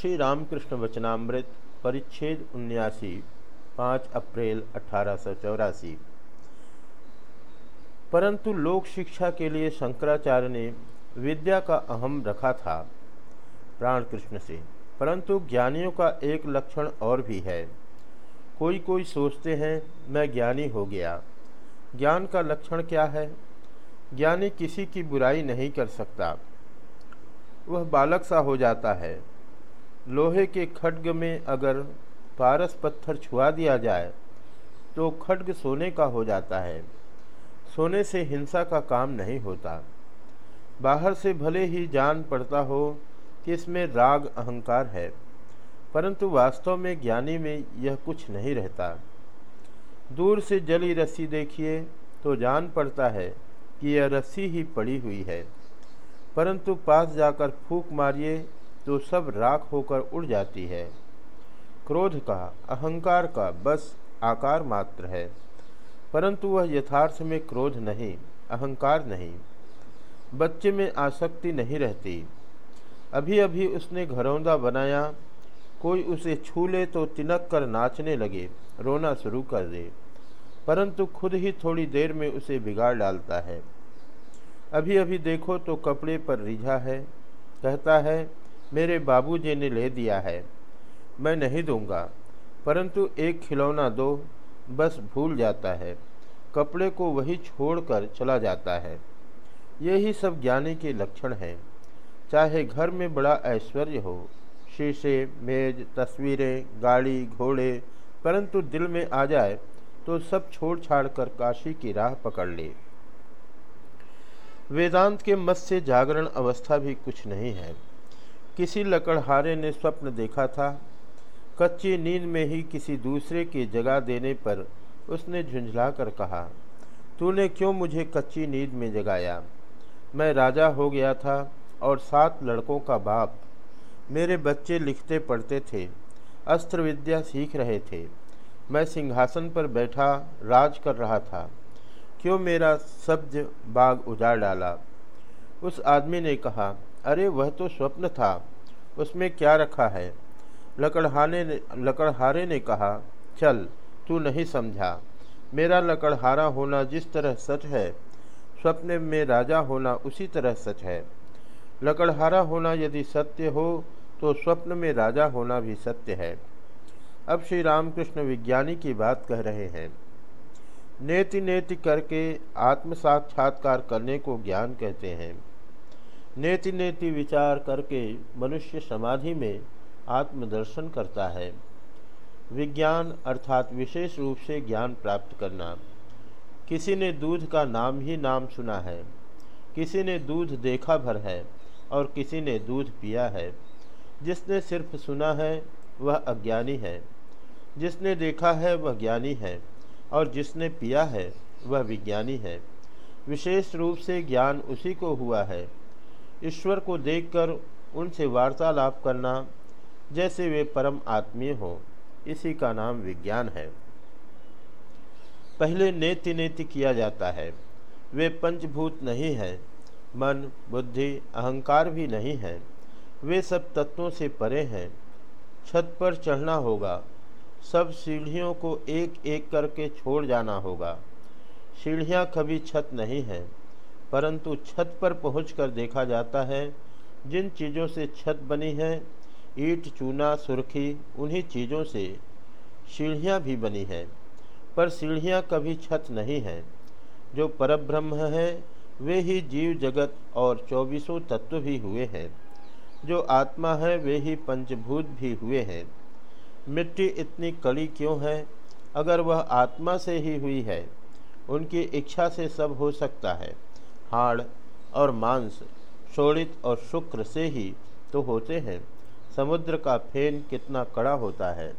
श्री रामकृष्ण वचनामृत परिच्छेद उन्यासी, पाँच अप्रैल अठारह सौ चौरासी। परंतु लोक शिक्षा के लिए शंकराचार्य ने विद्या का अहम रखा था प्राण कृष्ण से, परंतु ज्ञानियों का एक लक्षण और भी है। कोई कोई सोचते हैं, मैं ज्ञानी हो गया। ज्ञान का लक्षण क्या है? ज्ञानी किसी की बुराई नहीं कर सकता। वह बालक सा हो जाता है। लोहे के खड्ग में अगर पारस पत्थर छुआ दिया जाए तो खड्ग सोने का हो जाता है। सोने से हिंसा का काम नहीं होता। बाहर से भले ही जान पड़ता हो कि इसमें राग अहंकार है, परंतु वास्तव में ज्ञानी में यह कुछ नहीं रहता। दूर से जली रस्सी देखिए तो जान पड़ता है कि यह रस्सी ही पड़ी हुई है। परंतु पास जाकर फूक मारिए तो सब राख होकर उड़ जाती है। क्रोध का, अहंकार का बस आकार मात्र है। परंतु वह यथार्थ में क्रोध नहीं, अहंकार नहीं। बच्चे में आसक्ति नहीं रहती। अभी अभी उसने घरौंदा बनाया, कोई उसे छू ले तो तिनक कर नाचने लगे, रोना शुरू कर दे। परंतु खुद ही थोड़ी देर में उसे बिगाड़ डालता है। अभी अभी देखो तो कपड़े पर रिझा है, कहता है मेरे बाबूजी ने ले दिया है। मैं नहीं दूँगा, परंतु एक खिलौना दो, बस भूल जाता है। कपड़े को वही छोड़कर चला जाता है। यही सब ज्ञानी के लक्षण हैं। चाहे घर में बड़ा ऐश्वर्य हो, शीशे, मेज, तस्वीरें, गाड़ी, घोड़े, परंतु दिल में आ जाए तो सब छोड़ छाड़ कर काशी की राह पकड़ ले। वेदांत के मत से जागरण अवस्था भी कुछ नहीं है। किसी लकड़हारे ने स्वप्न देखा था। कच्ची नींद में ही किसी दूसरे की जगा देने पर उसने झुंझला कर कहा, तूने क्यों मुझे कच्ची नींद में जगाया? मैं राजा हो गया था और सात लड़कों का बाप। मेरे बच्चे लिखते पढ़ते थे अस्त्र विद्या सीख रहे थे। मैं सिंहासन पर बैठा राज कर रहा था। क्यों मेरा सब्ज बाग उजाड़ डाला? उस आदमी ने कहा अरे वह तो स्वप्न था, उसमें क्या रखा है? लकड़हाने ने, लकड़हारे ने कहा, चल, तू नहीं समझा। मेरा लकड़हारा होना जिस तरह सच है, स्वप्न में राजा होना उसी तरह सच है। लकड़हारा होना यदि सत्य हो तो स्वप्न में राजा होना भी सत्य है। अब श्री रामकृष्ण विज्ञानी की बात कह रहे हैं। नेति नेति करके आत्म साक्षात्कार करने को ज्ञान कहते हैं। नेति नेति विचार करके मनुष्य समाधि में आत्मदर्शन करता है। विज्ञान अर्थात विशेष रूप से ज्ञान प्राप्त करना। किसी ने दूध का नाम ही नाम सुना है, किसी ने दूध देखा भर है और किसी ने दूध पिया है। जिसने सिर्फ़ सुना है, वह अज्ञानी है। जिसने देखा है, वह ज्ञानी है और जिसने पिया है, वह विज्ञानी है। विशेष रूप से ज्ञान उसी को हुआ है ईश्वर को देखकर उनसे वार्तालाप करना, जैसे वे परम आत्मीय हो, इसी का नाम विज्ञान है। पहले नेति नेति किया जाता है। वे पंचभूत नहीं हैं, मन, बुद्धि, अहंकार भी नहीं है। वे सब तत्वों से परे हैं। छत पर चढ़ना होगा। सब सीढ़ियों को एक एक करके छोड़ जाना होगा। सीढ़ियाँ कभी छत नहीं है। परंतु छत पर पहुंचकर देखा जाता है, जिन चीज़ों से छत बनी है, ईट, चूना, सुर्खी, उन्हीं चीज़ों से सीढ़ियाँ भी बनी हैं। पर सीढ़ियाँ कभी छत नहीं हैं। जो परब्रह्म है, वे ही जीव जगत और चौबीसों तत्व भी हुए हैं। जो आत्मा है, वे ही पंचभूत भी हुए हैं। मिट्टी इतनी कड़ी क्यों है? अगर वह आत्मा से ही हुई है, उनकी इच्छा से सब हो सकता है। हाड़ और मांस शोणित और शुक्र से ही तो होते हैं। समुद्र का फेन कितना कड़ा होता है।